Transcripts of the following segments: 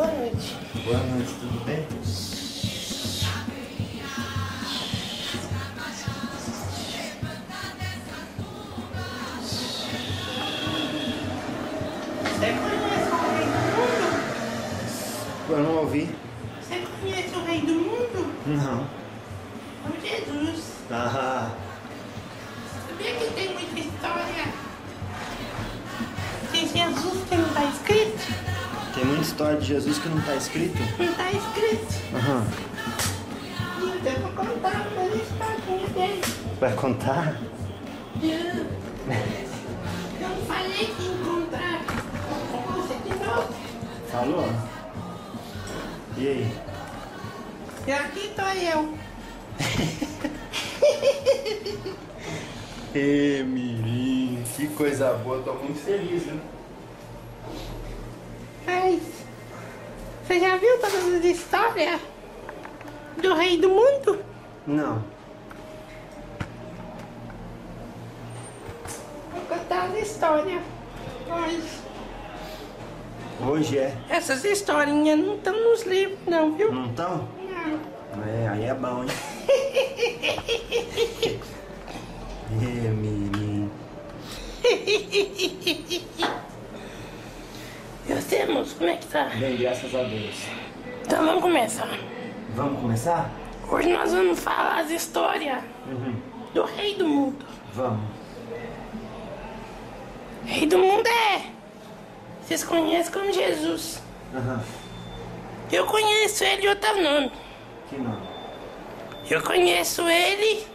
Boa noite. Boa noite, tudo bem? Eu não ouvi. Você conhece o rei do mundo? Não. O Jesus. Ah, Sabia que tem muita história de Jesus que não está escrito? tem muita história de Jesus que não está escrito? Não está escrito. Aham. Então eu vou contar uma historinha dele. Vai contar? Eu eu falei que encontrar com você de novo. Falou? E aí? E aqui estou eu. Ê, Mirim, que coisa boa, tô muito feliz, né? Mas você já viu todas as histórias do rei do mundo? Não. Vou contar as histórias. Mas Hoje é. essas historinhas não estão nos livros não, viu? Não tão? Não. É, aí é bom, hein? Mirim. E você, moço, como é que tá? Bem, graças a Deus. Então vamos começar. Vamos começar? Hoje nós vamos falar as histórias Uhum. do rei do mundo. Vamos. Rei do mundo é. Vocês conhecem como Jesus. Aham. Eu conheço ele de outro nome. Que nome? Eu conheço ele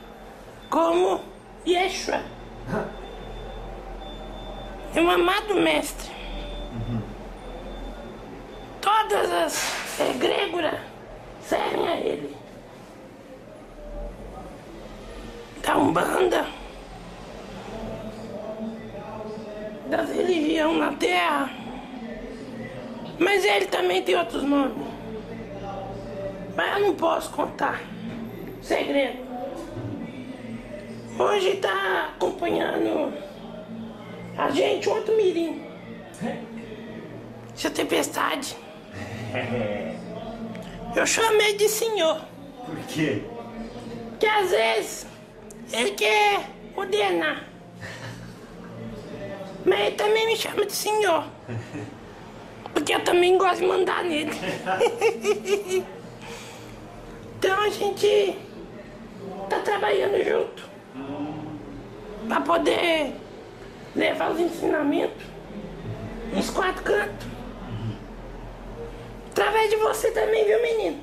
como Yeshua. É um amado mestre. Todas as egrégoras servem a ele. Da Umbanda, das religiões na terra. Mas ele também tem outros nomes. Mas eu não posso contar. Segredo. Hoje tá acompanhando a gente outro mirim. Seu tempestade. Eu chamei de senhor. Por quê? Que às vezes ele quer ordenar. Mas ele também me chama de senhor. Porque eu também gosto de mandar nele. então a gente tá trabalhando junto. Pra poder levar os ensinamentos nos quatro cantos. Através de você também, viu menino?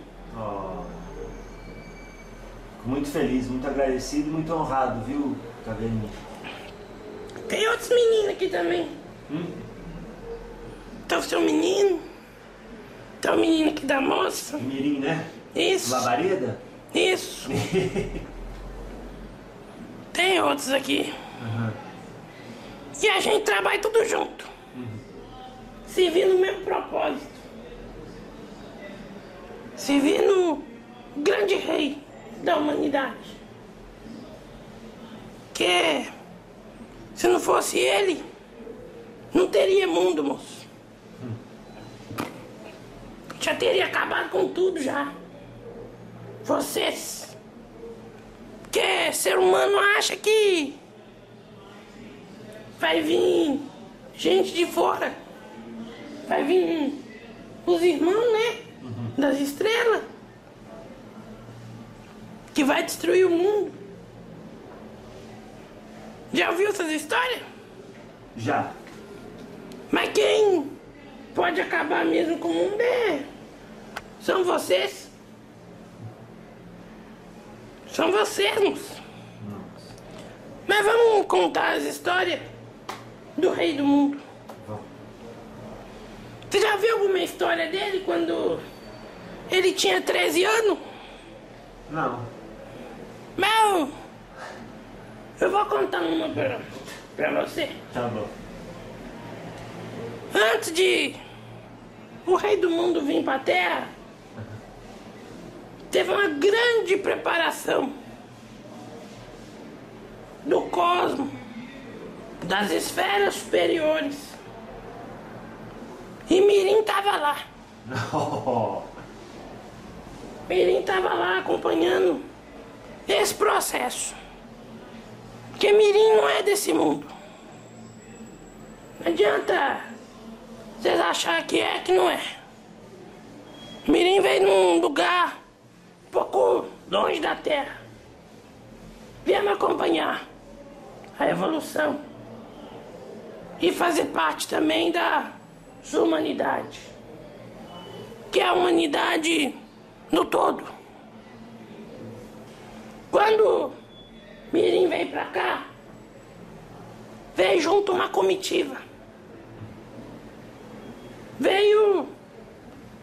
Fico muito feliz, muito agradecido muito honrado, viu, Caveirinha? Tem outros meninos aqui também. Hum? Tá o seu menino. Tá o menino aqui da moça. Mirim, né? Isso. Labareda? Isso. Tem outros aqui. Aham. E a gente trabalha tudo junto. Servindo o mesmo propósito. Servindo o grande rei da humanidade. Que se não fosse ele, não teria mundo, moço. Já teria acabado com tudo já. Vocês. Que ser humano acha que vai vir gente de fora. Vai vir os irmãos, né? Das estrelas. Que vai destruir o mundo. Já ouviu essas histórias? Já. Mas quem pode acabar mesmo com o mundo é. São vocês. São vocês, moço. Mas vamos contar as histórias do rei do mundo. Você já viu alguma história dele quando ele tinha 13 anos? Não. Não! Eu vou contar uma pra, pra você. Tá bom. Antes de o rei do mundo vir para a Terra, teve uma grande preparação do cosmos, das esferas superiores. E Mirim tava lá. Mirim tava lá acompanhando esse processo. Porque Mirim não é desse mundo. Não adianta vocês acharem que é que não é. Mirim veio num lugar pouco longe da Terra. Viemos acompanhar a evolução e fazer parte também da humanidade, que é a humanidade no todo. Quando Mirim veio pra cá, veio junto uma comitiva. Veio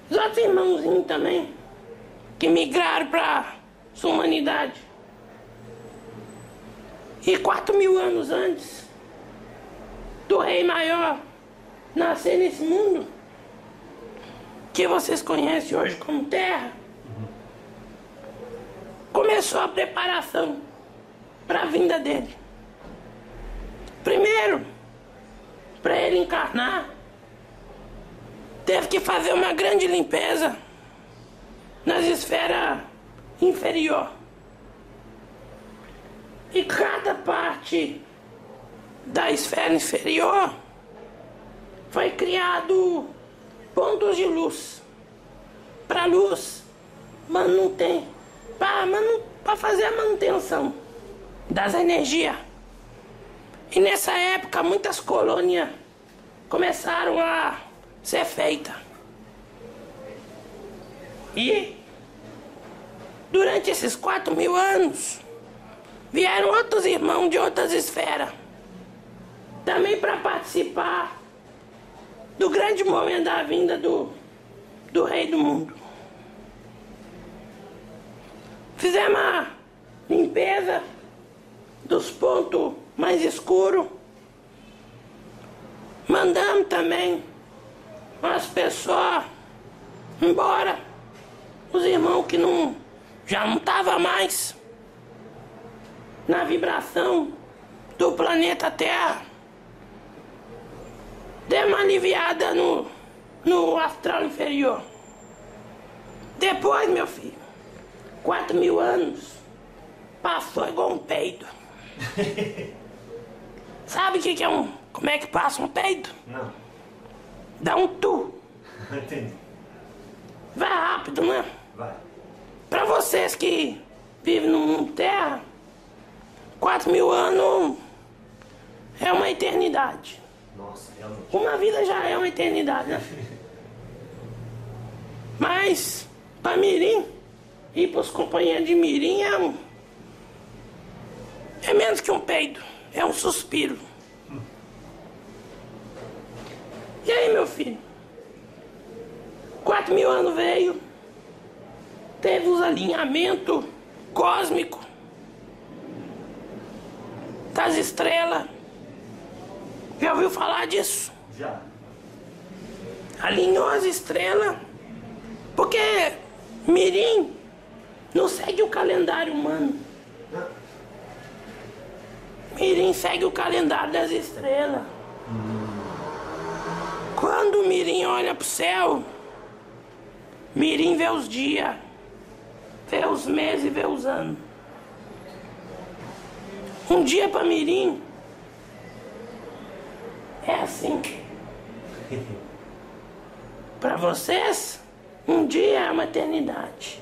os outros irmãozinhos também, que migraram pra sua humanidade. E quatro mil anos antes do Rei Maior nascer nesse mundo, que vocês conhecem hoje como Terra, começou a preparação para a vinda dele. Primeiro, para ele encarnar, teve que fazer uma grande limpeza nas esferas inferior. E cada parte da esfera inferior foi criado pontos de luz para luz manter para manu, fazer a manutenção das energias. E nessa época muitas colônias começaram a ser feitas. E durante esses quatro mil anos vieram outros irmãos de outras esferas também para participar do grande momento da vinda do, do rei do mundo. Fizemos a limpeza dos pontos mais escuros. Mandamos também as pessoas embora. Os irmãos que não já não estavam mais na vibração do planeta Terra. Deu uma aliviada no, no astral inferior. Depois, meu filho, quatro mil anos, passou igual um peido. Sabe o que, que é um. Como é que passa um peido? Não. Dá um tu. Entendi. Vai rápido, né? Vai. Pra vocês que vivem no mundo terra, quatro mil anos é uma eternidade. Nossa, realmente. Uma vida já é uma eternidade, né? Mas, pra Mirim e pros companheiros de Mirim é um. É menos que um peido, é um suspiro. E aí, meu filho? Quatro mil anos veio, teve os alinhamentos cósmicos das estrelas. Já ouviu falar disso? Já. Alinhou as estrelas. Porque Mirim não segue o calendário humano. Mirim segue o calendário das estrelas. Quando Mirim olha pro céu, Mirim vê os dias, vê os meses, vê os anos. Um dia para Mirim é assim. Para vocês, um dia é uma eternidade.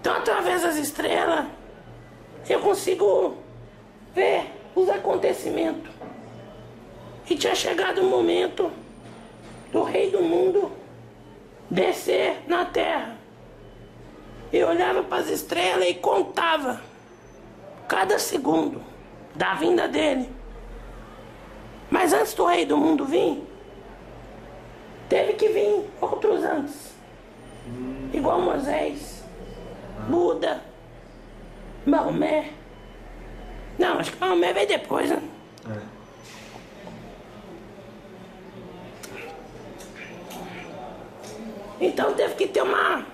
Então, através das estrelas, eu consigo ver os acontecimentos. E tinha chegado o momento do rei do mundo descer na terra. Eu olhava para as estrelas e contava cada segundo da vinda dele. Mas antes do rei do mundo vir, teve que vir outros antes. Igual Moisés, Buda, Maomé. Não, acho que Maomé veio depois, né? É. Então teve que ter uma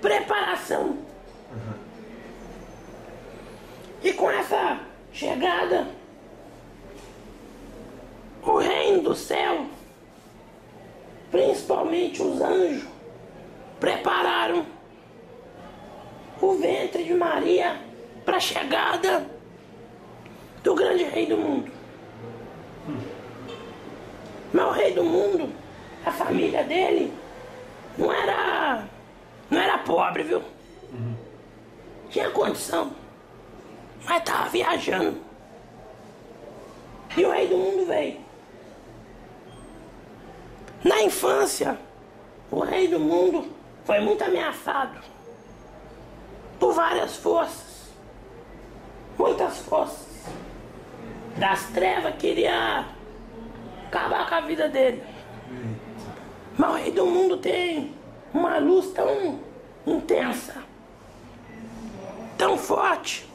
preparação. E com essa chegada, o reino do céu, principalmente os anjos, prepararam o ventre de Maria para a chegada do grande rei do mundo. Mas o rei do mundo, a família dele, não era. Pobre, viu? Tinha condição. Mas tava viajando. E o rei do mundo veio. Na infância, o rei do mundo foi muito ameaçado por várias forças. Muitas forças. Das trevas queria acabar com a vida dele. Mas o rei do mundo tem uma luz tão intensa, tão forte,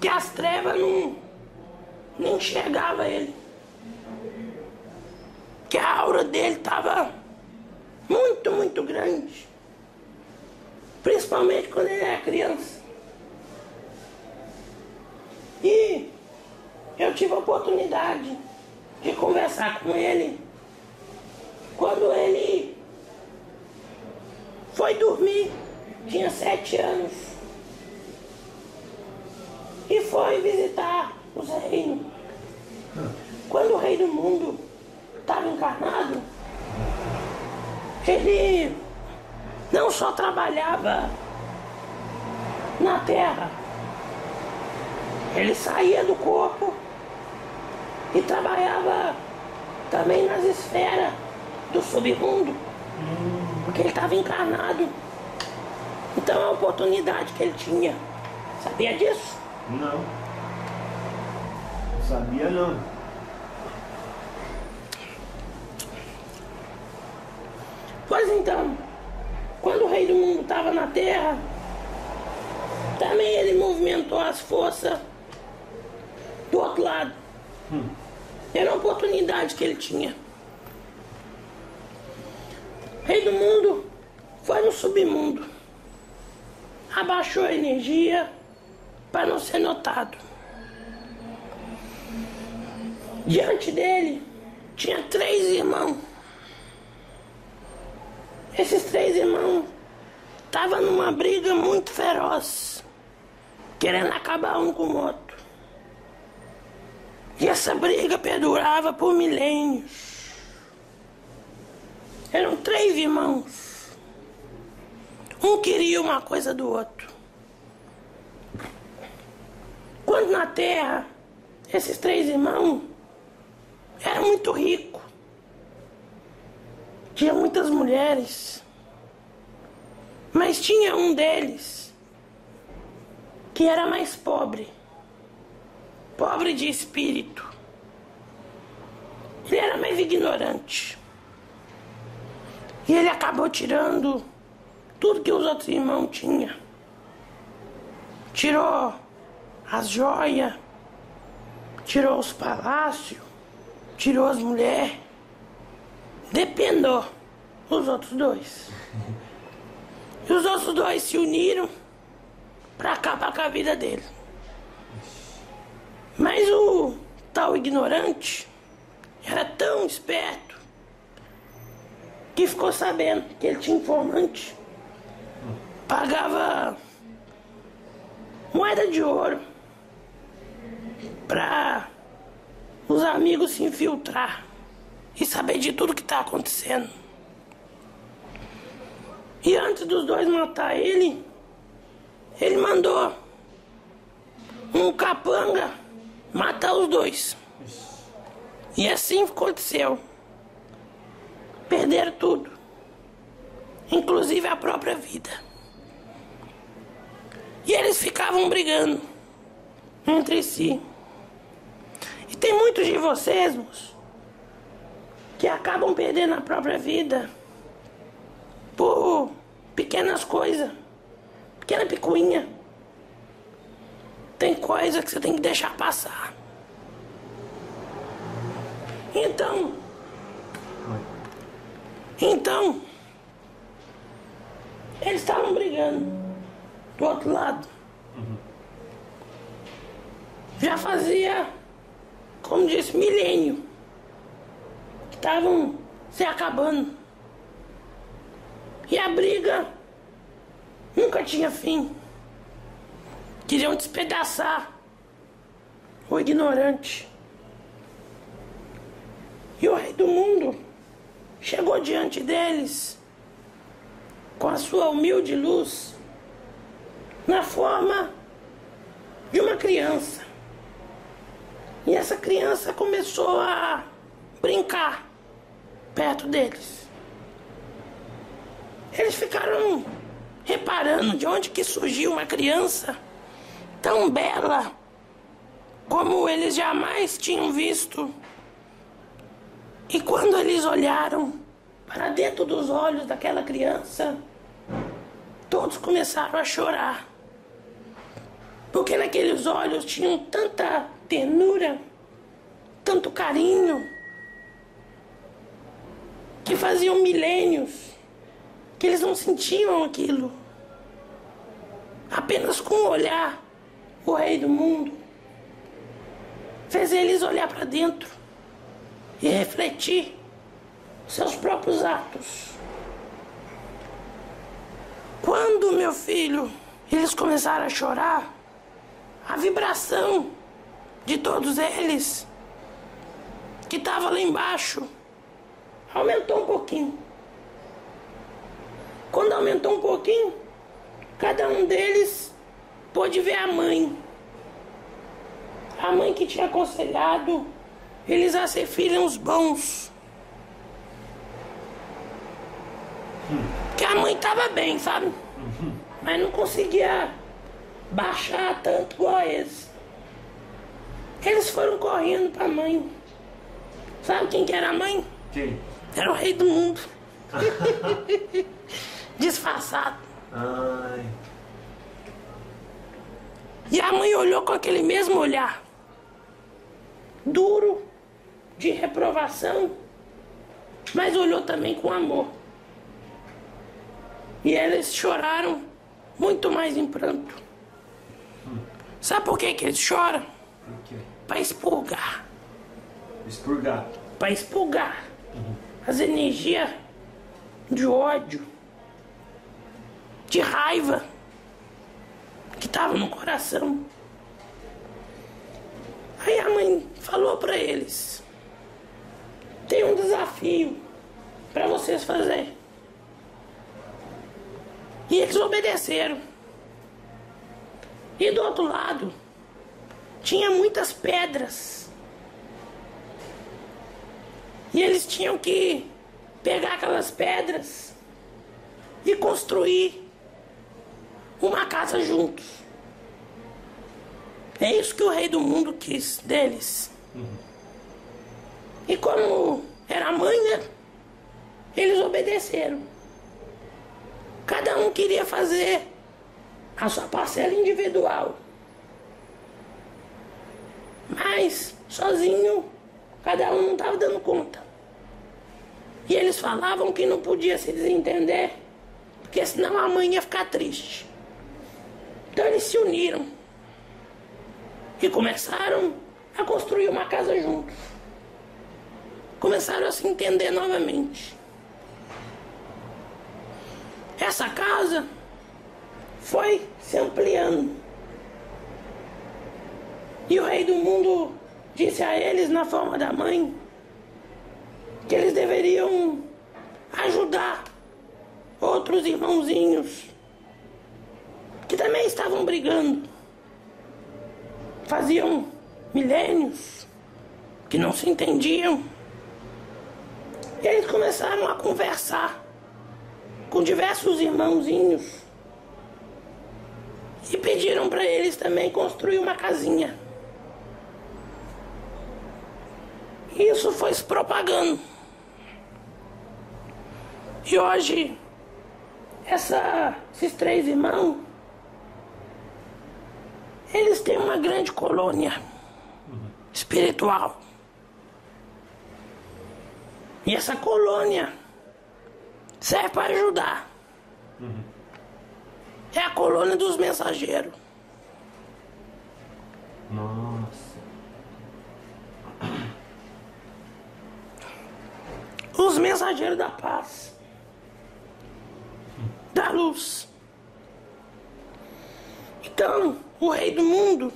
que as trevas não, não enxergava ele. Que a aura dele estava muito, muito grande. Principalmente quando ele era criança. E eu tive a oportunidade de conversar com ele quando ele foi dormir, tinha sete anos, e foi visitar os reinos. Quando o rei do mundo estava encarnado, ele não só trabalhava na terra, ele saía do corpo e trabalhava também nas esferas do submundo, porque ele estava encarnado. Então é a oportunidade que ele tinha. Sabia disso? Não. Não sabia não. Pois então, quando o rei do mundo estava na terra, também ele movimentou as forças do outro lado. Era a oportunidade que ele tinha. Rei do mundo foi no submundo. Abaixou a energia para não ser notado. Diante dele tinha três irmãos. Esses três irmãos estavam numa briga muito feroz, querendo acabar um com o outro. E essa briga perdurava por milênios. Eram três irmãos. Um queria uma coisa do outro. Quando na terra, esses três irmãos eram muito ricos. Tinha muitas mulheres. Mas tinha um deles que era mais pobre pobre de espírito. Ele era mais ignorante. E ele acabou tirando tudo que os outros irmãos tinham. Tirou as joias, tirou os palácios, tirou as mulheres. Dependou os outros dois. E os outros dois se uniram para acabar com a vida dele. Mas o tal ignorante era tão esperto que ficou sabendo que ele tinha informante. Pagava moeda de ouro para os amigos se infiltrar e saber de tudo que está acontecendo. E antes dos dois matar ele, ele mandou um capanga matar os dois. E assim aconteceu. Perderam tudo, inclusive a própria vida. E eles ficavam brigando entre si. E tem muitos de vocês, moço, que acabam perdendo a própria vida por pequenas coisas, pequena picuinha. Tem coisa que você tem que deixar passar. Então. Então, Eles estavam brigando do outro lado. Já fazia, como disse, milênio. Estavam se acabando. E a briga nunca tinha fim. Queriam despedaçar o ignorante. E o rei do mundo chegou diante deles com a sua humilde luz na forma de uma criança. E essa criança começou a brincar perto deles. Eles ficaram reparando de onde que surgiu uma criança tão bela como eles jamais tinham visto. E quando eles olharam para dentro dos olhos daquela criança, todos começaram a chorar. Porque naqueles olhos tinham tanta ternura, tanto carinho, que faziam milênios que eles não sentiam aquilo. Apenas com o olhar, o rei do mundo fez eles olhar para dentro e refletir seus próprios atos. Quando, meu filho, eles começaram a chorar, a vibração de todos eles, que estava lá embaixo, aumentou um pouquinho. Quando aumentou um pouquinho, cada um deles pôde ver a mãe. A mãe que tinha aconselhado eles a ser filhos bons. Que a mãe tava bem, sabe? Mas não conseguia baixar tanto igual eles. Eles foram correndo pra mãe. Sabe quem que era a mãe? Quem? Era o rei do mundo. Disfarçado. Ai. E a mãe olhou com aquele mesmo olhar. Duro, de reprovação, mas olhou também com amor. E eles choraram muito mais em pranto. Sabe por que, que eles choram? Para expurgar. Expurgar. Para expurgar as energias de ódio, de raiva que estavam no coração. Aí a mãe falou para eles: tem um desafio para vocês fazerem. E eles obedeceram. E do outro lado, tinha muitas pedras. E eles tinham que pegar aquelas pedras e construir uma casa juntos. É isso que o rei do mundo quis deles. E como era a mãe, né? Eles obedeceram. Cada um queria fazer a sua parcela individual. Mas, sozinho, cada um não estava dando conta. E eles falavam que não podia se desentender, porque senão a mãe ia ficar triste. Então eles se uniram e começaram a construir uma casa juntos. Começaram a se entender novamente. Essa casa foi se ampliando. E o rei do mundo disse a eles, na forma da mãe, que eles deveriam ajudar outros irmãozinhos que também estavam brigando. Faziam milênios que não se entendiam. E eles começaram a conversar com diversos irmãozinhos e pediram para eles também construir uma casinha. Isso foi se propagando. E hoje, essa, esses três irmãos, eles têm uma grande colônia espiritual. E essa colônia serve para ajudar é a colônia dos mensageiros. Nossa. Os mensageiros da paz. Da luz. Então, o rei do mundo,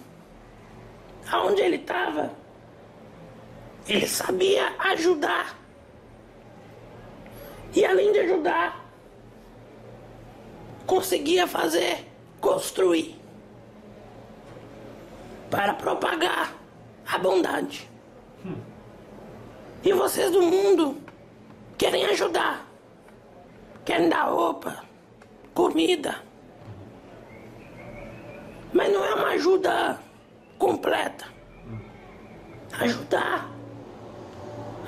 aonde ele estava, ele sabia ajudar. E além de ajudar, conseguia fazer, construir para propagar a bondade. E vocês do mundo querem ajudar, querem dar roupa, comida, mas não é uma ajuda completa. Ajudar,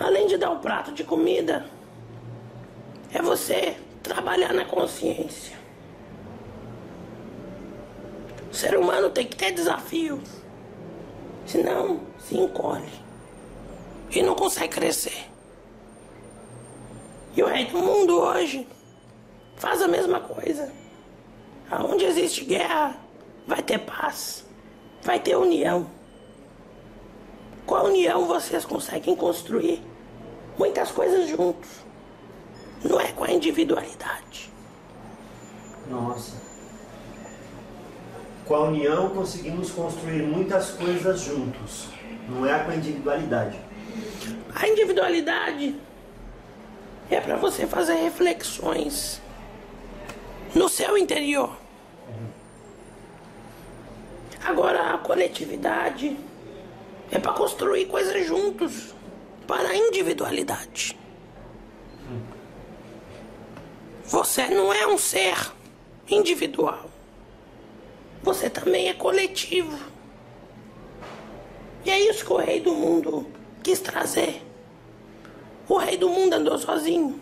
além de dar um prato de comida, é você trabalhar na consciência. O ser humano tem que ter desafio, senão se encolhe e não consegue crescer. E o rei do mundo hoje faz a mesma coisa. Aonde existe guerra, vai ter paz, vai ter união. Com a união vocês conseguem construir muitas coisas juntos. Não é com a individualidade. Nossa. Com a união conseguimos construir muitas coisas juntos. Não é com a individualidade. A individualidade é para você fazer reflexões no seu interior. Agora a coletividade é para construir coisas juntos para a individualidade. Você não é um ser individual. Você também é coletivo. E é isso que o rei do mundo quis trazer. O rei do mundo andou sozinho.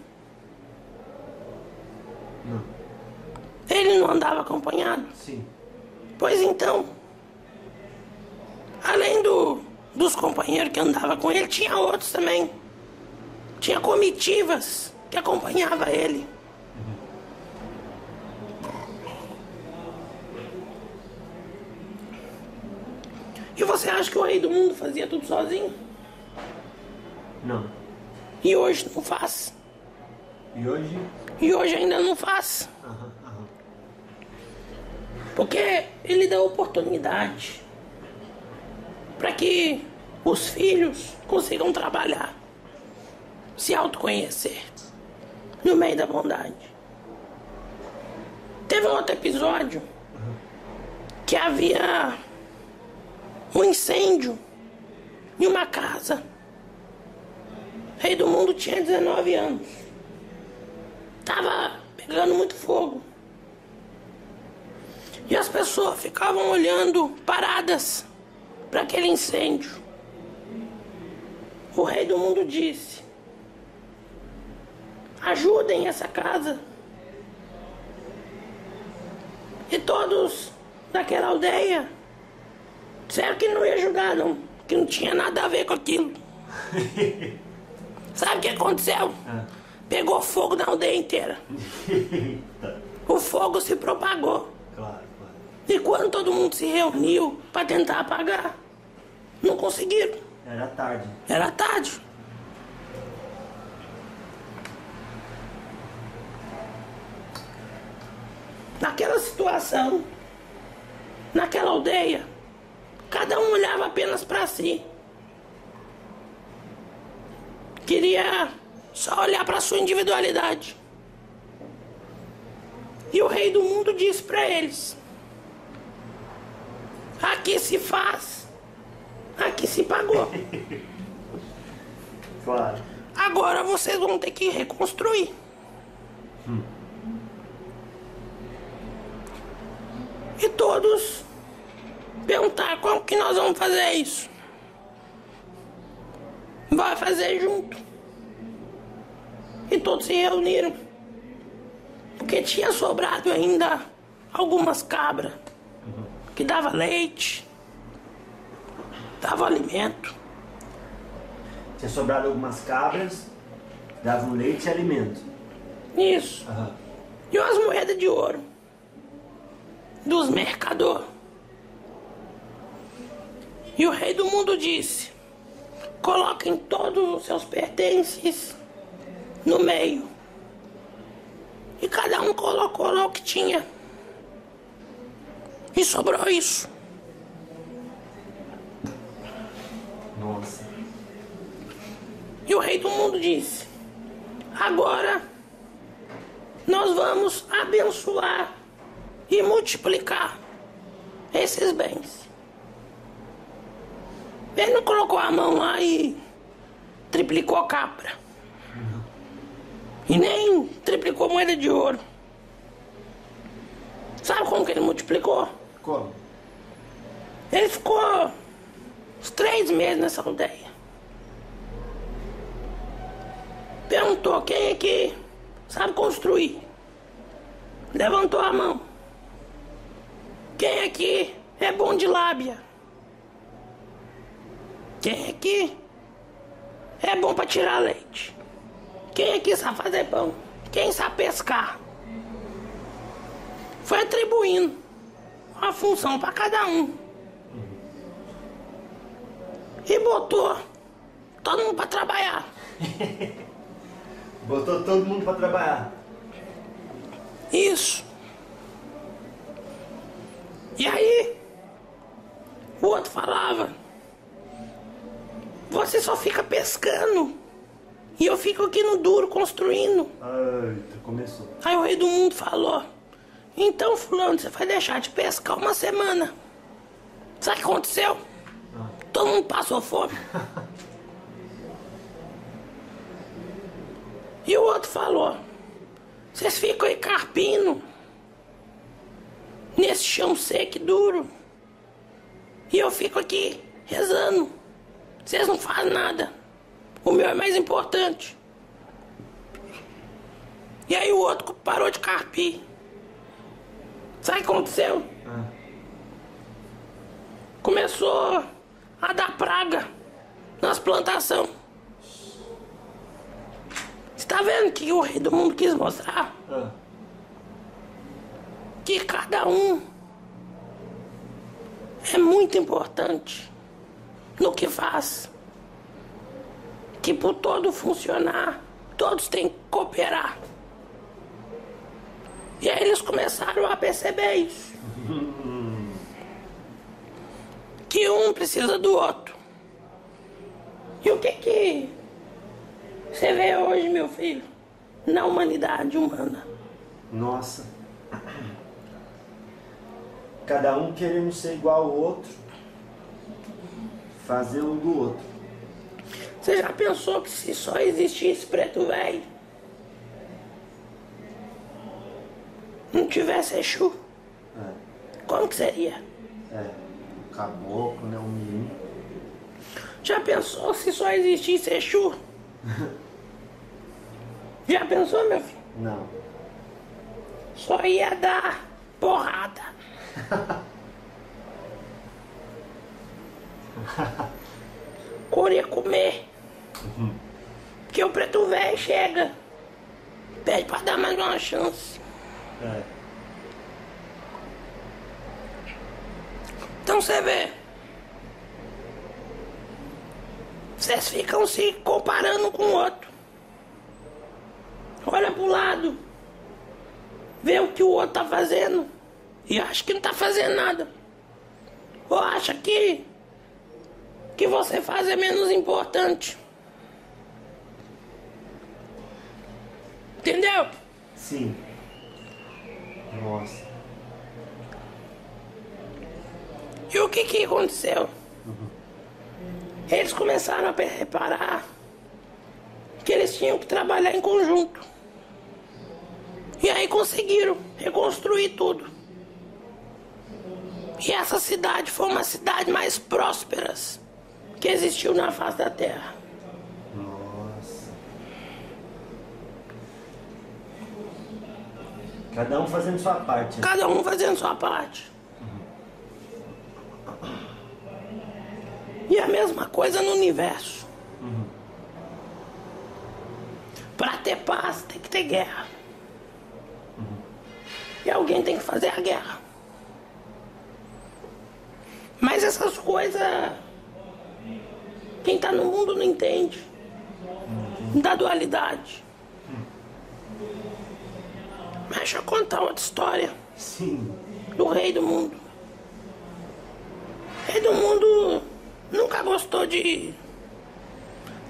Não. Ele não andava acompanhado. Sim. Pois então, além do, dos companheiros que andavam com ele, tinha outros também. Tinha comitivas que acompanhava ele. E você acha que o rei do mundo fazia tudo sozinho? Não. E hoje não faz. E hoje? E hoje ainda não faz. Aham, aham. Porque ele dá oportunidade para que os filhos consigam trabalhar, se autoconhecer no meio da bondade. Teve um outro episódio que havia um incêndio em uma casa. O rei do mundo tinha 19 anos. Tava pegando muito fogo. E as pessoas ficavam olhando paradas para aquele incêndio. O rei do mundo disse: Ajudem essa casa. E todos daquela aldeia disseram que não ia ajudar, não, que não tinha nada a ver com aquilo. Sabe o que aconteceu? Ah. Pegou fogo na aldeia inteira. O fogo se propagou. Claro, claro. E quando todo mundo se reuniu para tentar apagar, não conseguiram. Era tarde. Era tarde. Naquela situação, naquela aldeia, cada um olhava apenas para si. Queria só olhar para sua individualidade. E o rei do mundo disse para eles: Aqui se faz, aqui se pagou. Claro. Agora vocês vão ter que reconstruir. E todos perguntaram como que nós vamos fazer isso. Vai fazer junto. E todos se reuniram. Porque tinha sobrado ainda algumas cabras que dava leite, dava alimento. Tinha sobrado algumas cabras, davam leite e alimento. Isso. Aham. E umas moedas de ouro. dos mercadores. E o rei do mundo disse: Coloquem todos os seus pertences no meio. E cada um colocou lá o que tinha. E sobrou isso. Nossa. E o rei do mundo disse: Agora nós vamos abençoar e multiplicar esses bens. Ele não colocou a mão lá e triplicou a capra. E nem triplicou moeda de ouro. Sabe como que ele multiplicou? Como? Ele ficou uns três meses nessa aldeia. Perguntou quem é que sabe construir. Levantou a mão. Quem aqui é bom de lábia? Quem aqui é bom para tirar leite? Quem aqui sabe fazer pão? Quem sabe pescar? Foi atribuindo uma função para cada um. E botou todo mundo para trabalhar. Botou todo mundo pra trabalhar. Isso. E aí, o outro falava: Você só fica pescando. E eu fico aqui no duro construindo. Eita, começou. Aí o rei do mundo falou: Então, Fulano, você vai deixar de pescar uma semana. Sabe o que aconteceu? Todo mundo passou fome. e o outro falou: Vocês ficam aí carpindo nesse chão seco e duro. E eu fico aqui rezando. Vocês não fazem nada. O meu é mais importante. E aí o outro parou de carpir. Sabe o que aconteceu? Ah, Começou a dar praga nas plantações. Você tá vendo que o rei do mundo quis mostrar? ah. que cada um é muito importante no que faz. Que por todo funcionar, todos têm que cooperar. E aí eles começaram a perceber isso. Que um precisa do outro. E o que que você vê hoje, meu filho, na humanidade humana? Nossa. Cada um querendo ser igual ao outro. Fazer um do outro. Você já pensou que se só existisse preto velho, não tivesse Exu, É, como que seria? é. O caboclo, né? O mirim. Já pensou se só existisse Exu? Já pensou, meu filho? Não. Só ia dar porrada. Cor ia comer. Que o preto velho chega. Pede pra dar mais uma chance. É. Então você vê. Vocês ficam se comparando com o outro. Olha pro lado. Vê o que o outro tá fazendo. E acha que não tá fazendo nada. Ou acha que. Que você faz é menos importante. Entendeu? Sim. Nossa. E o que que aconteceu? Eles começaram a reparar que eles tinham que trabalhar em conjunto. E aí conseguiram reconstruir tudo. E essa cidade foi uma cidade mais próspera que existiu na face da terra. Nossa. Cada um fazendo sua parte. né? Cada um fazendo sua parte. E a mesma coisa no universo. Para ter paz tem que ter guerra. E alguém tem que fazer a guerra. Mas essas coisas. Quem tá no mundo não entende. Da dualidade. Mas deixa eu contar outra história Sim. do rei do mundo. O rei do mundo nunca gostou de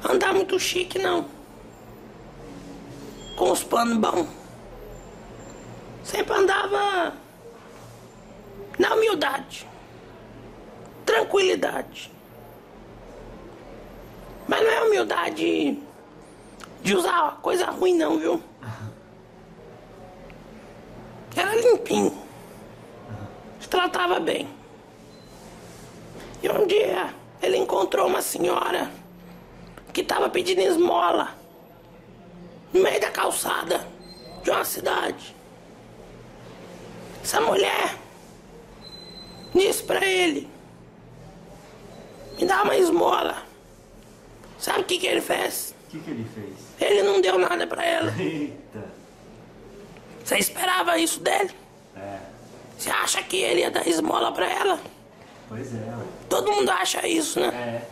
andar muito chique, não. Com os panos bons. Sempre andava na humildade, tranquilidade. Mas não é humildade de usar coisa ruim, não, viu? Era limpinho. Se tratava bem. E um dia ele encontrou uma senhora que estava pedindo esmola no meio da calçada de uma cidade. Essa mulher disse pra ele: Me dá uma esmola. Sabe o que, que ele fez? O que, que ele fez? Ele não deu nada pra ela. Eita. Você esperava isso dele? É. Você acha que ele ia dar esmola pra ela? Pois é, ué. Todo mundo acha isso, né? É.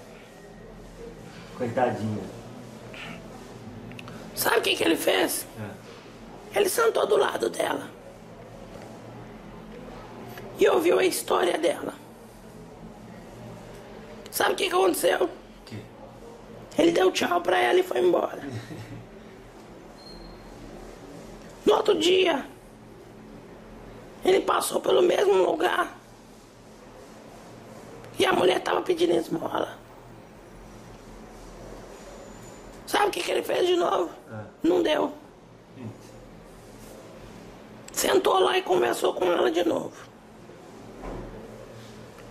Coitadinha. Sabe o que, que ele fez? É. Ele sentou do lado dela. E ouviu a história dela. Sabe o que, que aconteceu? Ele deu tchau pra ela e foi embora. No outro dia, ele passou pelo mesmo lugar. E a mulher tava pedindo esmola. Sabe o que, que ele fez de novo? É. Não deu. Sentou lá e conversou com ela de novo.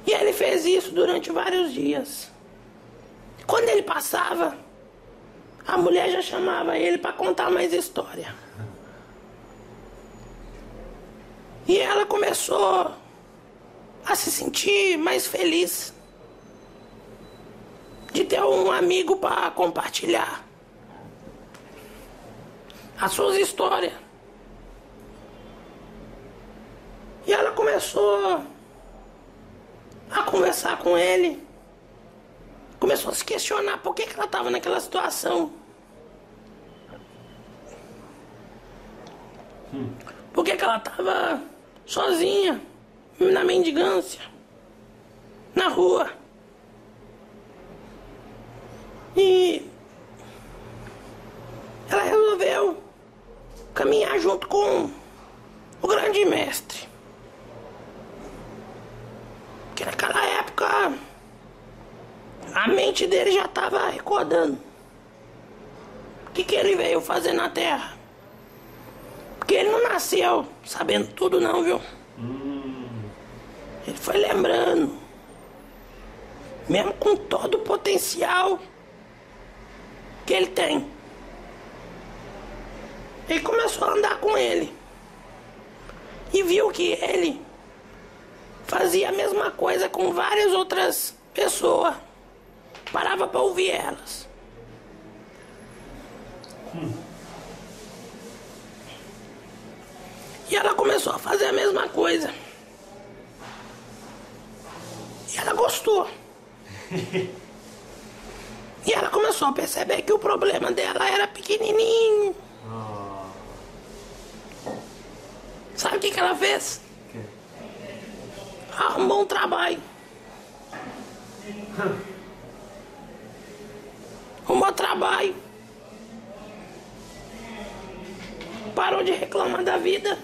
E ele fez isso durante vários dias. Quando ele passava, a mulher já chamava ele para contar mais história. E ela começou a se sentir mais feliz de ter um amigo para compartilhar as suas histórias. E ela começou a conversar com ele. Começou a se questionar por que, que ela estava naquela situação. Por que, que ela estava sozinha, na mendigância, na rua. E ela resolveu caminhar junto com o grande mestre. Que naquela época a mente dele já estava recordando. O que, que ele veio fazer na Terra? Porque ele não nasceu sabendo tudo não, viu? Ele foi lembrando. Mesmo com todo o potencial que ele tem. Ele começou a andar com ele. E viu que ele fazia a mesma coisa com várias outras pessoas. Parava para ouvir elas. E ela começou a fazer a mesma coisa. E ela gostou. e ela começou a perceber que o problema dela era pequenininho. Ah. Sabe o que, que ela fez? O quê? Arrumou um trabalho. Arrumou trabalho. Parou de reclamar da vida.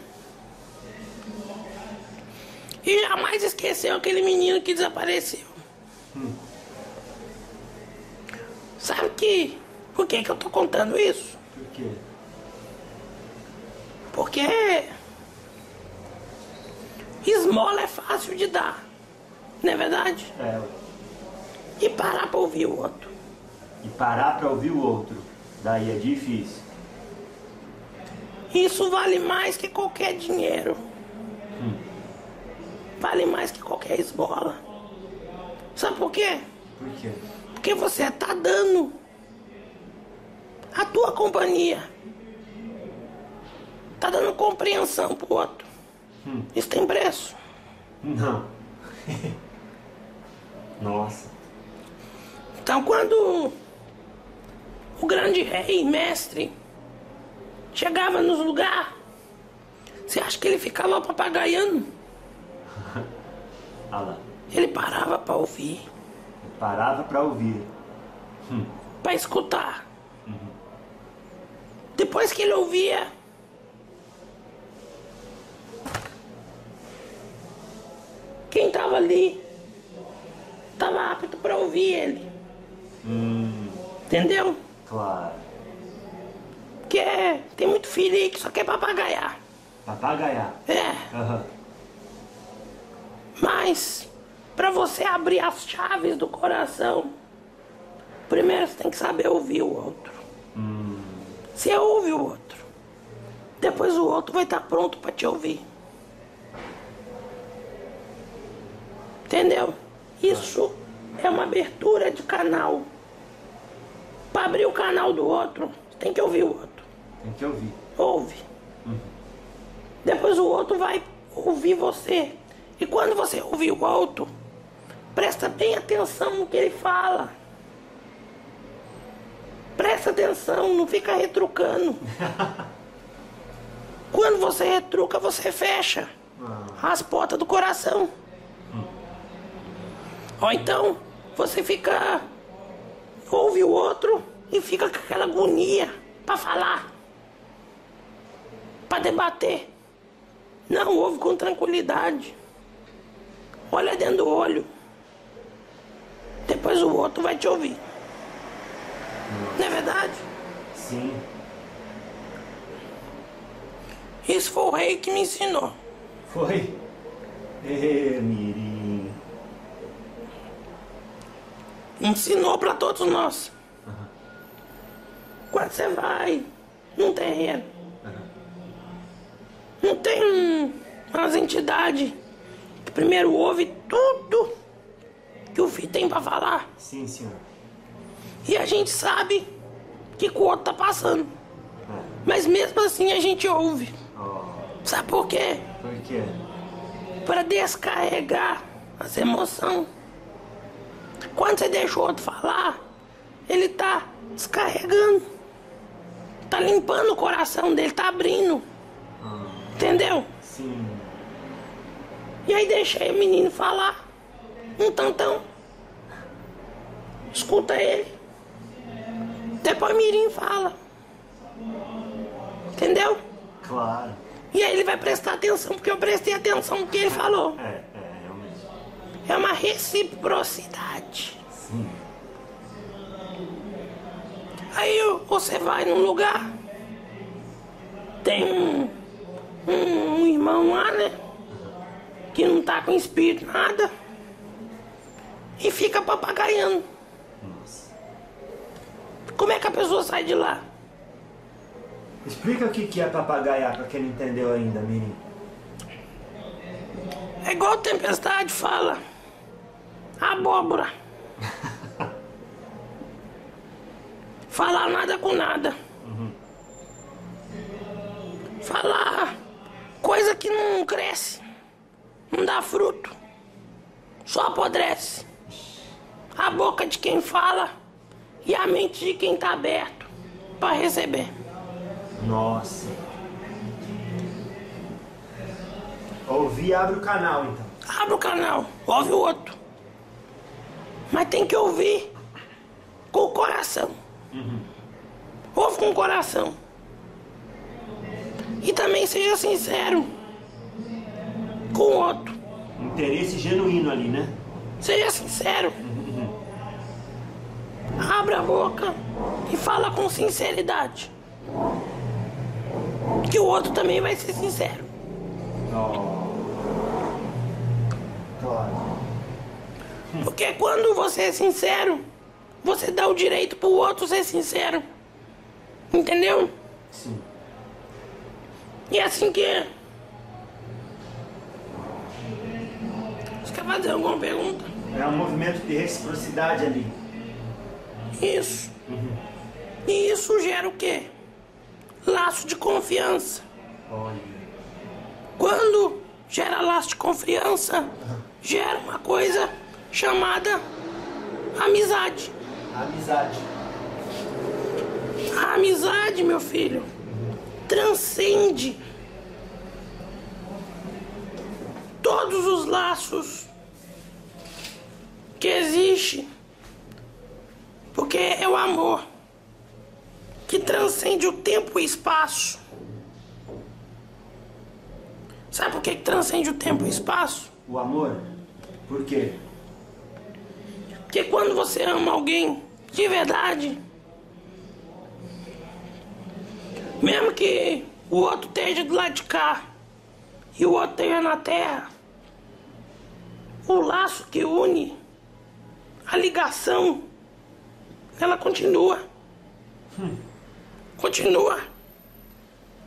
E jamais esqueceu aquele menino que desapareceu. Sabe que. Por que, que eu tô contando isso? Por quê? Porque. Esmola é fácil de dar. Não é verdade? É. E parar pra ouvir o outro. E parar pra ouvir o outro. Daí é difícil. Isso vale mais que qualquer dinheiro. Vale mais que qualquer esmola. Sabe por quê? Por quê? Porque você tá dando a tua companhia. Tá dando compreensão pro outro. Isso tem preço. Não. Nossa. Então quando o grande rei, mestre, chegava nos lugares, você acha que ele ficava papagaiando? Ah. Ele parava pra ouvir, Parava pra ouvir. pra escutar. Depois que ele ouvia, quem tava ali tava apto pra ouvir ele. Entendeu? Claro. Que é, tem muito filho aí que só quer papagaiar. Papagaiar. É, Aham. mas pra você abrir as chaves do coração, primeiro você tem que saber ouvir o outro. Você ouve o outro. Depois o outro vai estar pronto pra te ouvir. Entendeu? Isso é uma abertura de canal. Pra abrir o canal do outro, tem que ouvir o outro. Tem que ouvir. Ouve. Depois o outro vai ouvir você. E quando você ouvir o outro, presta bem atenção no que ele fala. Presta atenção, não fica retrucando. Quando você retruca, você fecha as portas do coração. Ou então, você fica. Ouve o outro e fica com aquela agonia pra falar para debater. Não ouve com tranquilidade. Olha dentro do olho. Depois o outro vai te ouvir. Não é verdade? Sim. Isso foi o rei que me ensinou. Foi. Ê, Mirim. Ensinou para todos nós. Quando você vai num terreno, não tem um- umas entidades que primeiro ouve tudo que o filho tem para falar. Sim, senhor. E a gente sabe que o outro tá passando. É. Mas mesmo assim a gente ouve. Ó, Sabe por quê? por quê? Para descarregar as emoções. Quando você deixa o outro falar, ele tá descarregando. Tá limpando o coração dele, tá abrindo. Entendeu? Sim. E aí deixei o menino falar. Um tantão. Escuta ele. Depois o Mirim fala. Entendeu? Claro. E aí ele vai prestar atenção, porque eu prestei atenção no que ele falou. É, é, realmente. É uma reciprocidade. Sim. Aí você vai num lugar, tem um, um, um irmão lá, né? Que não tá com espírito, nada. E fica papagaiando. Nossa. Como é que a pessoa sai de lá? Explica o que é papagaiar pra quem não entendeu ainda, Mirim. É igual a tempestade fala. Abóbora. Falar nada com nada. Falar coisa que não cresce. Não dá fruto. Só apodrece. A boca de quem fala e a mente de quem tá aberto para receber. Nossa. Ouvir abre o canal, então. Abre o canal, ouve o outro. Mas tem que ouvir com o coração. Ouve com o coração. E também seja sincero com o outro. Interesse genuíno ali, né? Seja sincero. Abre a boca e fala com sinceridade. Que o outro também vai ser sincero. Claro. Porque quando você é sincero, você dá o direito pro outro ser sincero. Entendeu? Sim. E é assim que é. Você quer fazer alguma pergunta? É um movimento de reciprocidade ali. Isso. E isso gera o quê? Laço de confiança. Olha. Quando gera laço de confiança, gera uma coisa chamada amizade. Amizade. A amizade, meu filho, transcende todos os laços que existe, porque é o amor que transcende o tempo e espaço. Sabe por que transcende o tempo e espaço? O amor? Por quê? Porque quando você ama alguém de verdade, mesmo que o outro esteja do lado de cá e o outro esteja na terra, o laço que une, a ligação, ela continua. Continua.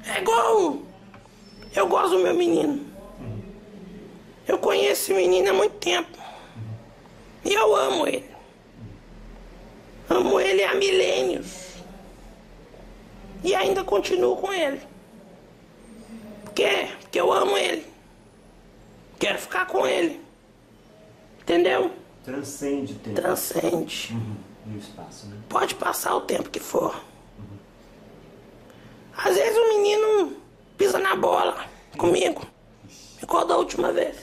É igual. Eu gosto do meu menino. Eu conheço esse menino há muito tempo. E eu amo ele. Amo ele há milênios. E ainda continuo com ele. Por quê? Porque eu amo ele. Quero ficar com ele. Entendeu? Transcende o tempo Transcende. Uhum. e o espaço, né? Pode passar o tempo que for. Às vezes o menino pisa na bola comigo. Igual da última vez.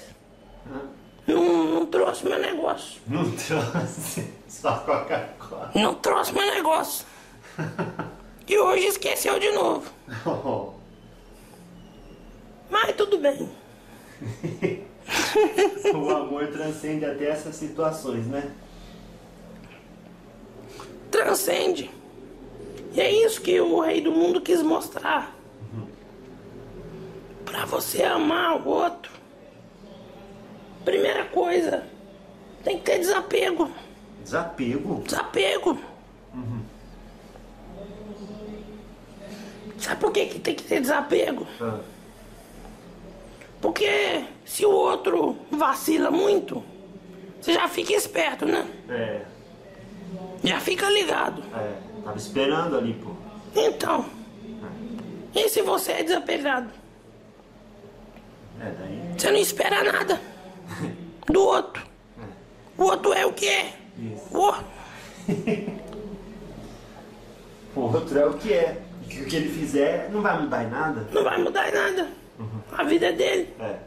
Ah, Não, não trouxe meu negócio. Não trouxe só Coca-Cola. Não trouxe meu negócio. E hoje esqueceu de novo. Oh, Mas tudo bem. o amor transcende até essas situações, né? Transcende. E é isso que o rei do mundo quis mostrar. Pra você amar o outro. Primeira coisa, tem que ter desapego. Desapego. Desapego. Sabe por que, que tem que ter desapego? Ah, Porque se o outro vacila muito, você já fica esperto, né? é, Já fica ligado. é. Tava esperando ali, pô. Então, e se você é desapegado? É, daí. Você não espera nada do outro. O outro é o que é. Isso. O, O outro é o que é. E o que ele fizer não vai mudar em nada. não vai mudar em nada. A vida é dele. É.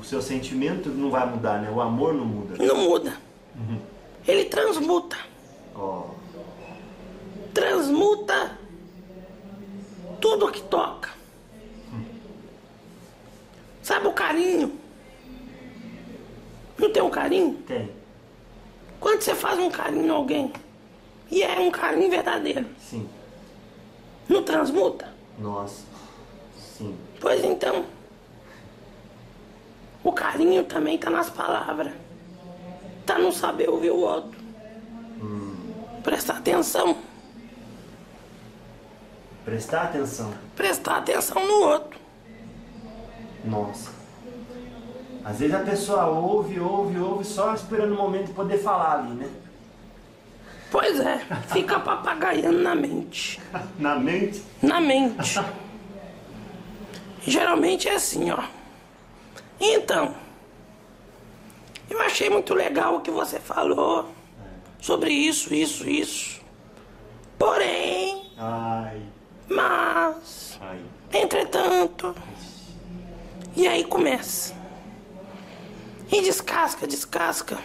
O, seu sentimento não vai mudar, né? O amor não muda. Não muda. Ele transmuta. Ó. Transmuta tudo que toca. Sabe o carinho? Não tem um carinho? Tem. Quando você faz um carinho em alguém, e é um carinho verdadeiro, Sim. não transmuta? Nossa. Sim. Pois então, o carinho também tá nas palavras. Tá no saber ouvir o outro. Prestar atenção. Prestar atenção. Prestar atenção no outro. Nossa. Às vezes a pessoa ouve, ouve, ouve, só esperando o momento de poder falar ali, né? Pois é, fica papagaiando na mente. Na mente. Na mente. Geralmente é assim, ó. Então, eu achei muito legal o que você falou sobre isso, isso, isso. Porém, Ai. mas, Ai. entretanto, e aí começa. E descasca, descasca.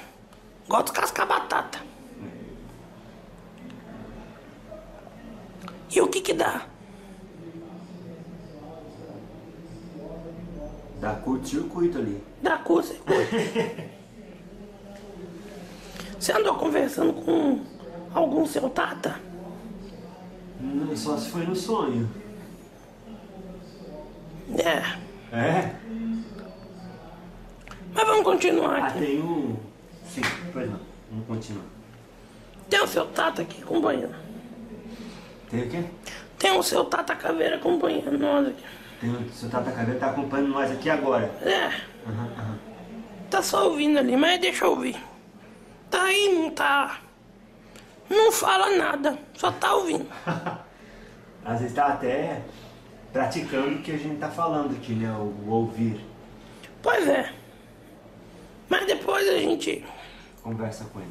Igual descascar batata. E o que que dá? Dá curto-circuito ali. Dá curso. Você andou conversando com algum seu tata? Não, só se foi no sonho. É. É? Mas vamos continuar Ah, aqui. tem um. Sim, pois não. Vamos continuar. Tem o seu tata aqui acompanhando. Tem o quê? Tem o seu tata caveira acompanhando nós aqui. Tem o seu Tata Caveira tá acompanhando nós aqui agora. É, Aham, aham. tá só ouvindo ali, mas deixa eu ouvir. Tá aí, não tá. Não fala nada, só tá ouvindo. Às vezes tá até praticando o que a gente tá falando aqui, né? O, o ouvir. Pois é. Mas depois a gente Conversa com ele.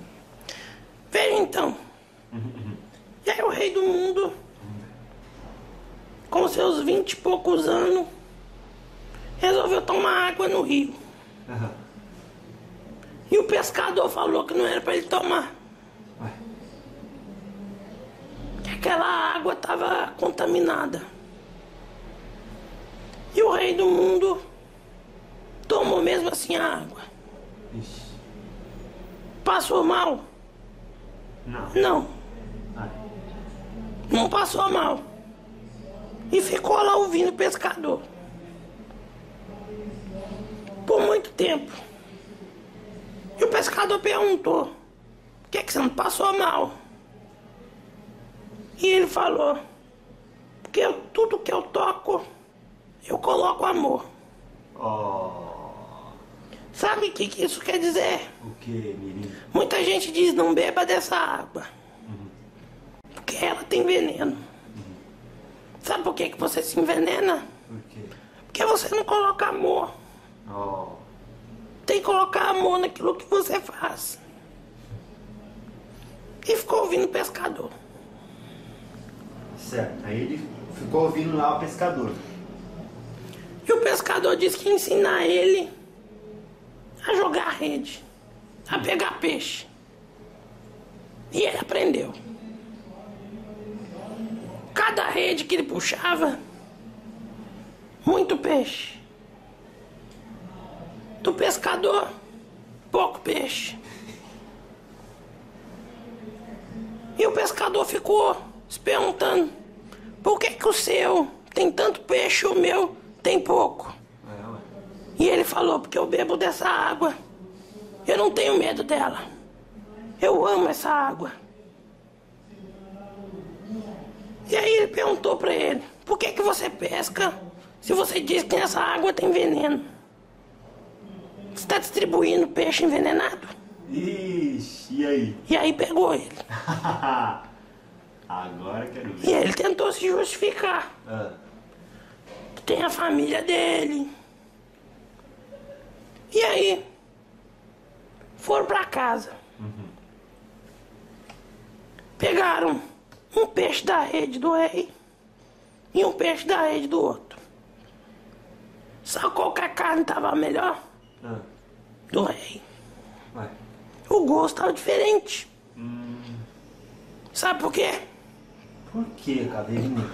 Veja então. E aí o rei do mundo, com seus vinte e poucos anos, resolveu tomar água no rio. Aham. E o pescador falou que não era para ele tomar. Ué. Que aquela água estava contaminada. E o rei do mundo tomou mesmo assim a água. Ixi. Passou mal? Não. Não, Ai. não passou mal. E ficou lá ouvindo o pescador. Por muito tempo. E o pescador perguntou: Por que, que você não passou mal? E ele falou: Porque eu- tudo que eu toco, eu coloco amor. Oh. Sabe o que, que isso quer dizer? O que, Mirim? Muita gente diz não beba dessa água. Porque ela tem veneno. Sabe por que, que você se envenena? Por quê? Porque você não coloca amor. Oh. Tem que colocar amor naquilo que você faz. E ficou ouvindo o pescador. Certo. Aí ele ficou ouvindo lá o pescador. E o pescador disse que ia ensinar ele a jogar a rede, a pegar peixe. E ele aprendeu. Cada rede que ele puxava, muito peixe. Do pescador, pouco peixe. E o pescador ficou se perguntando: por que, que o seu tem tanto peixe e o meu tem pouco? E ele falou: porque eu bebo dessa água. Eu não tenho medo dela. Eu amo essa água. E aí ele perguntou pra ele: por que, que você pesca se você diz que nessa água tem veneno? Você está distribuindo peixe envenenado? Ixi, e aí? E aí pegou ele. Agora quero E ver. ele tentou se justificar. Ah. Tem a família dele. E aí? Foram pra casa. Pegaram um peixe da rede do rei e um peixe da rede do outro. Qual que a carne tava melhor? Ah. Do rei. Ué. O gosto tava diferente. Sabe por quê? Por que, Caveirinha?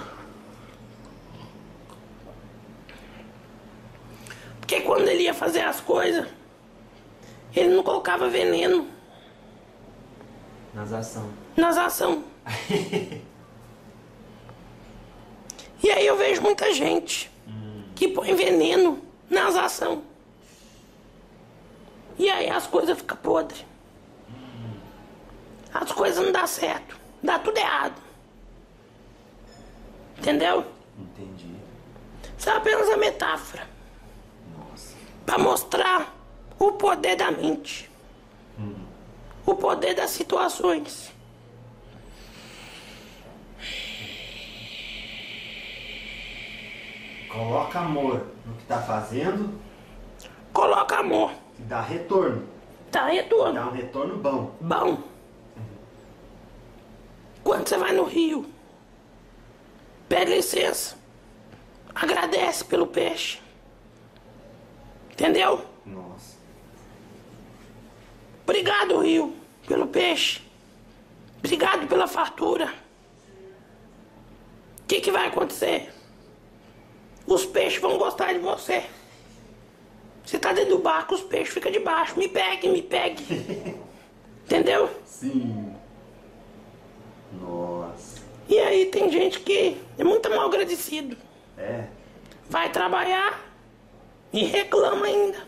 Porque quando ele ia fazer as coisas, ele não colocava veneno Nas ações. nas ações. E aí eu vejo muita gente que põe veneno nas ações. E aí as coisas ficam podres. As coisas não dão certo. Dá tudo errado. Entendeu? Entendi. Isso é apenas a metáfora. Para mostrar o poder da mente. O poder das situações. Coloca amor no que tá fazendo Coloca amor. dá retorno. Dá retorno. Dá um retorno bom. Bom. Quando você vai no rio, pede licença. Agradece pelo peixe. Entendeu? Nossa. Obrigado, rio, pelo peixe. Obrigado pela fartura. O que, que vai acontecer? Os peixes vão gostar de você. Você tá dentro do barco, os peixes ficam debaixo. Me pegue, me pegue. Entendeu? Sim. Nossa. E aí tem gente que é muito mal agradecido. É. Vai trabalhar e reclama ainda.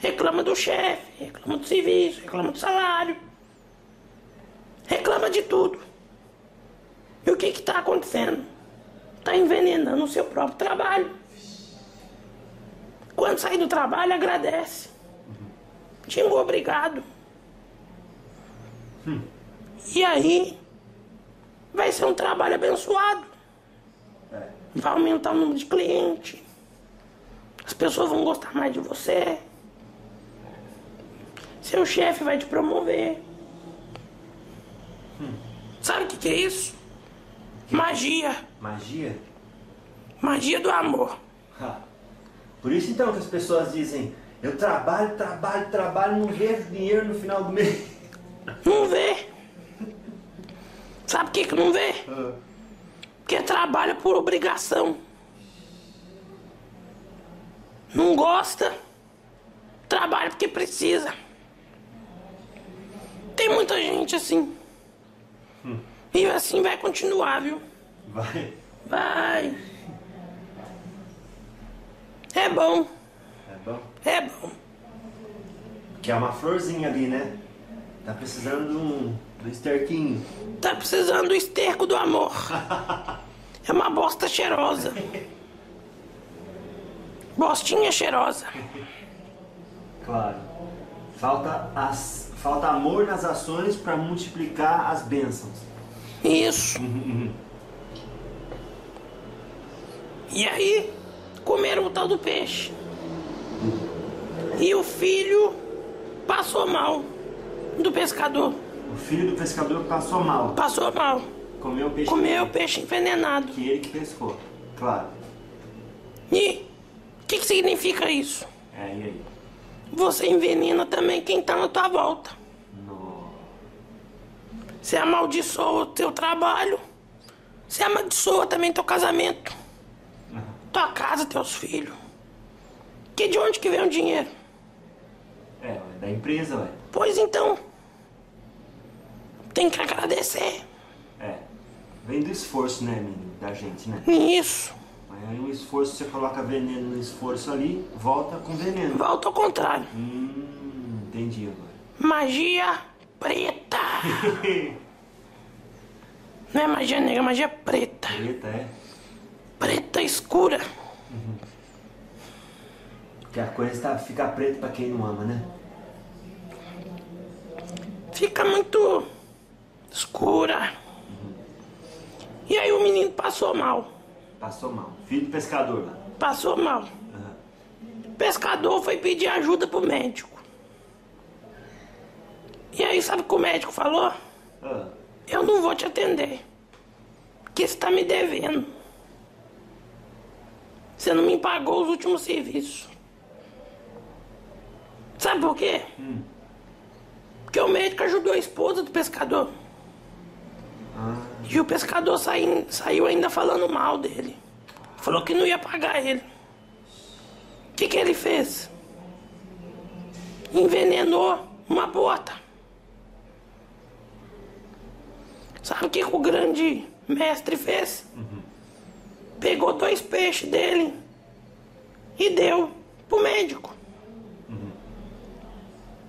Reclama do chefe, reclama do serviço, reclama do salário. Reclama de tudo. E o que que tá acontecendo? Tá envenenando o seu próprio trabalho. Quando sair do trabalho, agradece. Xingou, obrigado. E aí, vai ser um trabalho abençoado. É. Vai aumentar o número de clientes. As pessoas vão gostar mais de você. Seu chefe vai te promover. Sabe o que, que é isso? Magia. Magia? Magia do amor. Ha. Por isso então que as pessoas dizem, eu trabalho, trabalho, trabalho, não vejo dinheiro no final do mês. Não vê. Sabe por que, que não vê? Ah, Porque trabalha por obrigação. Não gosta. Trabalha porque precisa. Tem muita gente assim. E assim vai continuar, viu? Vai. Vai. É bom. É bom. É bom. Que é uma florzinha ali, né? Tá precisando de um, de um esterquinho. Tá precisando do esterco do amor. É uma bosta cheirosa. Bostinha cheirosa. Claro. Falta, as, falta amor nas ações para multiplicar as bênçãos. Isso. E aí, comeram o tal do peixe. E o filho passou mal do pescador. O filho do pescador passou mal. Passou mal. Comeu o peixe Comeu peixe envenenado. que ele que pescou. Claro. E o que, que significa isso? É, e aí? Você envenena também quem tá na tua volta. No... Você amaldiçoa o teu trabalho. Você amaldiçoa também teu casamento. Tua casa, teus filhos. Que de onde que vem o dinheiro? É, da empresa, ué. Pois então. Tem que agradecer. É. Vem do esforço, né, menino? Da gente, né? Isso. Aí o esforço, você coloca veneno no esforço ali, volta com veneno. Volta ao contrário. Hum, entendi agora. Magia preta. Não é magia negra, é magia preta. Eita, é. Preta escura. Porque a coisa tá, fica preta pra quem não ama, né? Fica muito escura. E aí o menino passou mal. Passou mal. Filho do pescador lá. Passou mal. O pescador foi pedir ajuda pro médico. E aí sabe o que o médico falou? Ah, Eu não vou te atender. Porque você tá me devendo. Você não me pagou os últimos serviços. Sabe por quê? Porque o médico ajudou a esposa do pescador. ah, E o pescador sai- saiu ainda falando mal dele. Falou que não ia pagar ele. O que, que ele fez? Envenenou uma bota. Sabe o que, que o grande mestre fez? Pegou dois peixes dele e deu pro médico.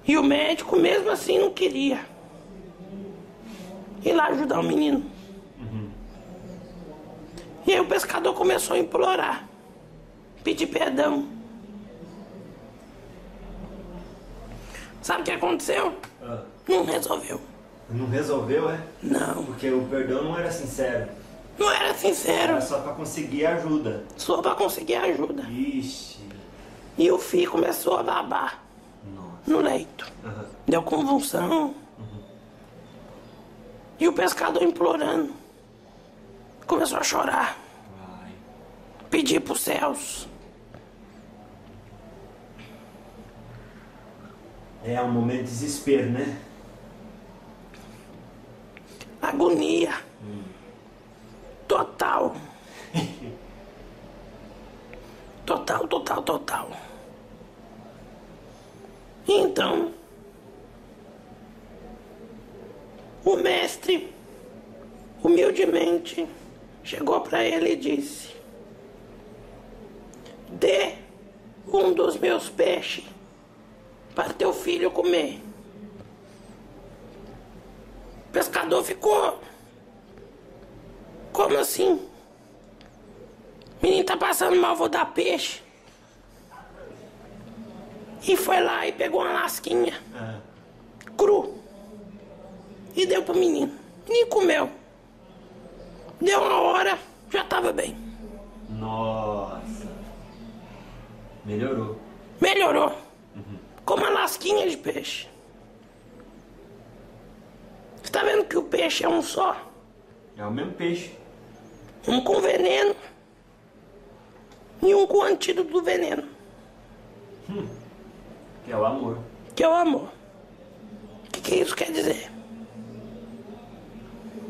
E o médico mesmo assim não queria ir lá ajudar o menino. E aí o pescador começou a implorar, pedir perdão. Sabe o que aconteceu? ah. Não resolveu. Não resolveu, é? Não. Porque o perdão não era sincero. Não era sincero, Era só pra conseguir ajuda. só pra conseguir ajuda. Ixi. E o filho começou a babar Nossa. no leito. Aham. Deu convulsão. E o pescador implorando. Começou a chorar, Vai. pedir pros céus. É um momento de desespero, né? Agonia. Total. Total, total, total. Então, o mestre, humildemente, chegou para ele e disse: Dê um dos meus peixes para teu filho comer. O pescador ficou. Como assim? Menino tá passando mal, vou dar peixe. E foi lá e pegou uma lasquinha, Ah, cru. E deu pro menino. O menino comeu. Deu uma hora, já tava bem. Nossa. Melhorou. Melhorou. Com uma lasquinha de peixe. Você tá vendo que o peixe é um só? É o mesmo peixe. Um com veneno e um com antídoto do veneno, Que é o amor. que é o amor. O que, que isso quer dizer?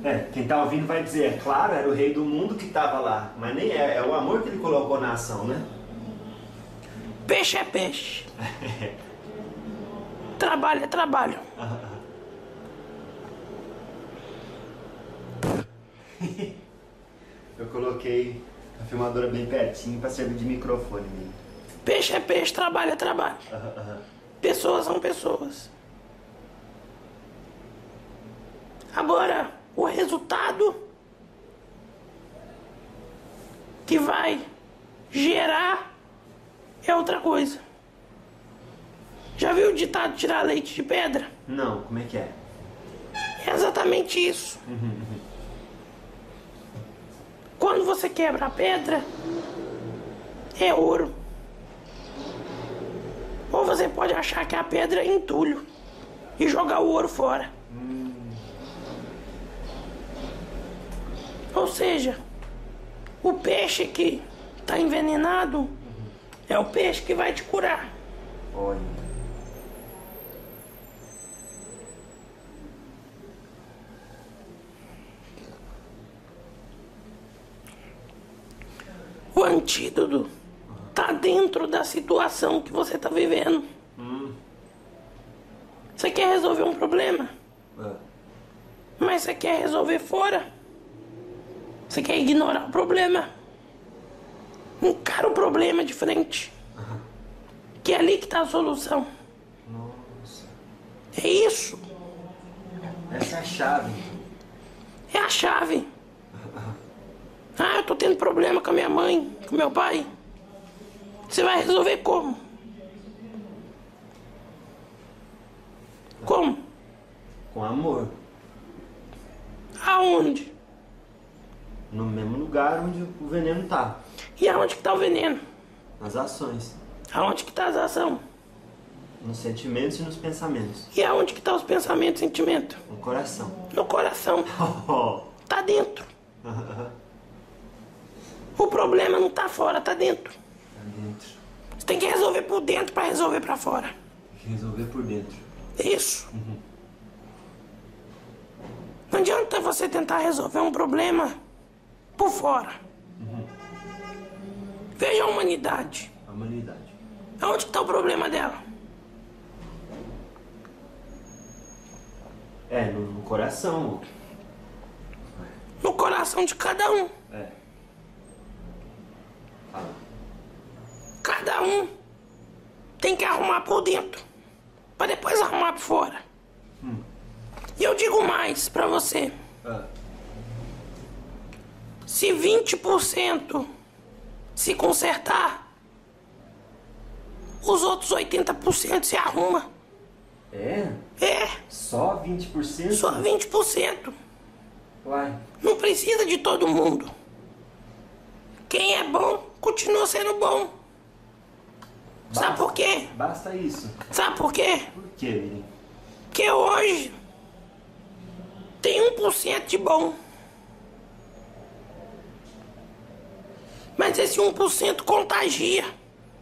É, quem tá ouvindo vai dizer, é claro, era o rei do mundo que tava lá. Mas nem é, é o amor que ele colocou na ação, né? Peixe é peixe. Trabalho é trabalho. Eu coloquei a filmadora bem pertinho pra servir de microfone mesmo. Peixe é peixe, trabalho é trabalho. Pessoas são pessoas. Agora, o resultado que vai gerar é outra coisa. Já viu o ditado tirar leite de pedra? Não, como é que é? É exatamente isso. Quando você quebra a pedra, é ouro. Ou você pode achar que a pedra é entulho e jogar o ouro fora. Ou seja, o peixe que está envenenado é o peixe que vai te curar. Olha. O antídoto tá dentro da situação que você tá vivendo. Você quer resolver um problema, É. mas você quer resolver fora. Você quer ignorar o problema. Encara o problema de frente. Que é ali que tá a solução. Nossa. É isso. Essa é a chave. É a chave. Ah, eu tô tendo problema com a minha mãe, com meu pai. Você vai resolver como? Como? Com amor. Aonde? No mesmo lugar onde o veneno tá. E aonde que tá o veneno? Nas ações. Aonde que tá as ações? Nos sentimentos e nos pensamentos. E aonde que tá os pensamentos e sentimentos? No coração. No coração. Tá dentro. O problema não tá fora, tá dentro. Tá dentro. Você tem que resolver por dentro pra resolver pra fora. Tem que resolver por dentro. Isso. Não adianta você tentar resolver um problema por fora. Veja a humanidade. A humanidade. Aonde está o problema dela? É, no, no coração. No coração de cada um. É. Cada um tem que arrumar por dentro. Pra depois arrumar por fora. E eu digo mais pra você. Ah, Se 20% se consertar, os outros 80% se arruma. é? É, Só 20%? só 20%. Uai. Não precisa de todo mundo. Quem é bom, continua sendo bom. Sabe por quê? Basta isso. Sabe por quê? Por quê, menino? Porque hoje tem 1% de bom. Mas esse 1% contagia,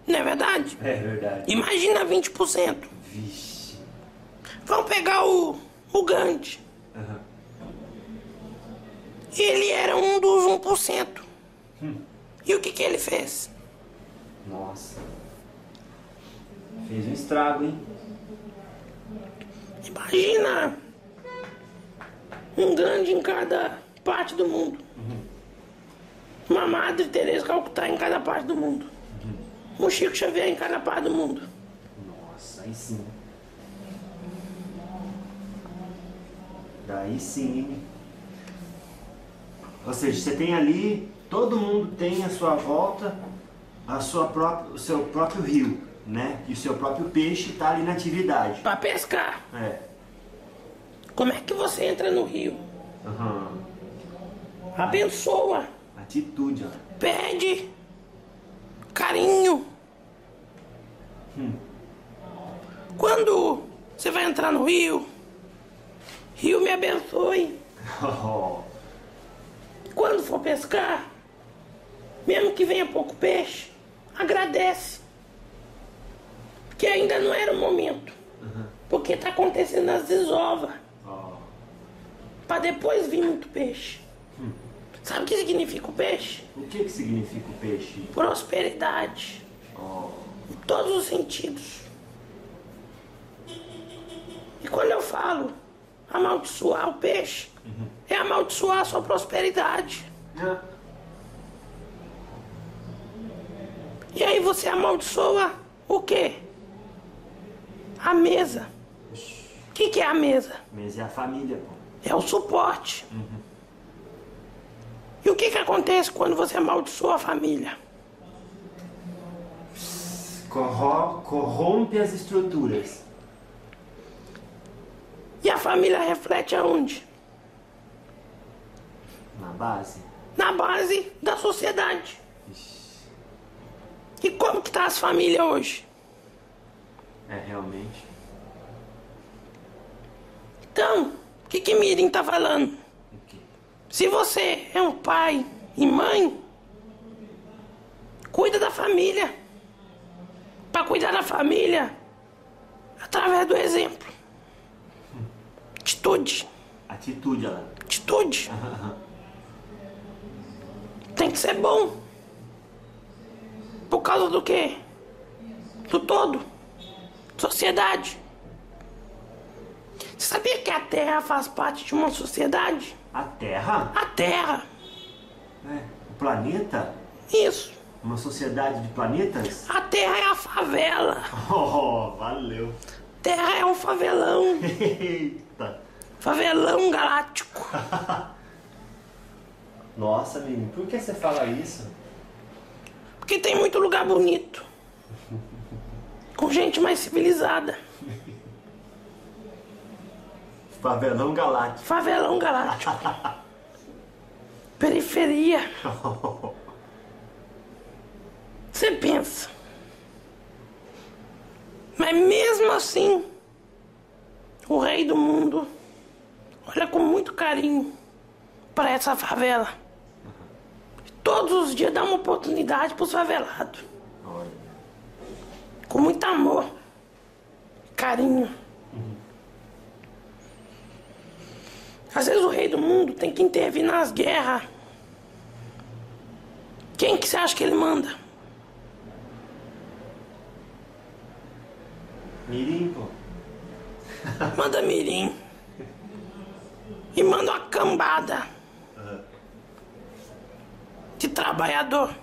não é verdade? É verdade. Imagina 20%. Vixe. Vamos pegar o, o Gandhi. Aham. Ele era um dos 1%. E o que, que ele fez? Nossa. Fez um estrago, hein? Imagina um Gandhi em cada parte do mundo. Uma Madre Teresa Calcutá em cada parte do mundo. Um Chico Xavier em cada parte do mundo. Nossa, aí sim. Daí sim? Ou seja, você tem ali, todo mundo tem à sua volta a sua própria, o seu próprio rio, né? E o seu próprio peixe está ali na atividade. Pra pescar. É. Como é que você entra no rio? Aham. Abençoa. Atitude, ó. Pede. Carinho. Quando você vai entrar no rio rio me abençoe. Oh, Quando for pescar, mesmo que venha pouco peixe, agradece. Que ainda não era o momento. Porque tá acontecendo as desovas. oh. Pra depois vir muito peixe. Sabe o que significa o peixe? O que, que significa o peixe? Prosperidade. Oh, Em todos os sentidos. E quando eu falo amaldiçoar o peixe, é amaldiçoar a sua prosperidade. ah, E aí você amaldiçoa o quê? A mesa. O que, que é a mesa? mas é a família, pô. É o suporte. E o que, que acontece quando você amaldiçoa a família? Corro- corrompe as estruturas. E a família reflete aonde? Na base. Na base da sociedade. E como que tá as famílias hoje? É realmente. Então, o que que Mirim tá falando? Se você é um pai e mãe, cuida da família. Para cuidar da família, através do exemplo. Atitude, Atitude, ela. atitude. Tem que ser bom. Por causa do quê? Do todo. Sociedade. Você sabia que a Terra faz parte de uma sociedade? A Terra? A Terra. É. O planeta? Isso. Uma sociedade de planetas? A Terra é a favela. Oh, valeu. Terra é um favelão. Eita. Favelão galáctico. Nossa, menino, por que você fala isso? Porque tem muito lugar bonito. Com gente mais civilizada. Favelão Galáctico. Favelão galáctico. Periferia. Você pensa. Mas mesmo assim, o rei do mundo olha com muito carinho para essa favela. Todos os dias dá uma oportunidade para os favelados. Com muito amor, carinho. Às vezes o rei do mundo tem que intervir nas guerras. Quem que você acha que ele manda? Mirim, pô. Manda mirim. E manda uma cambada de trabalhador.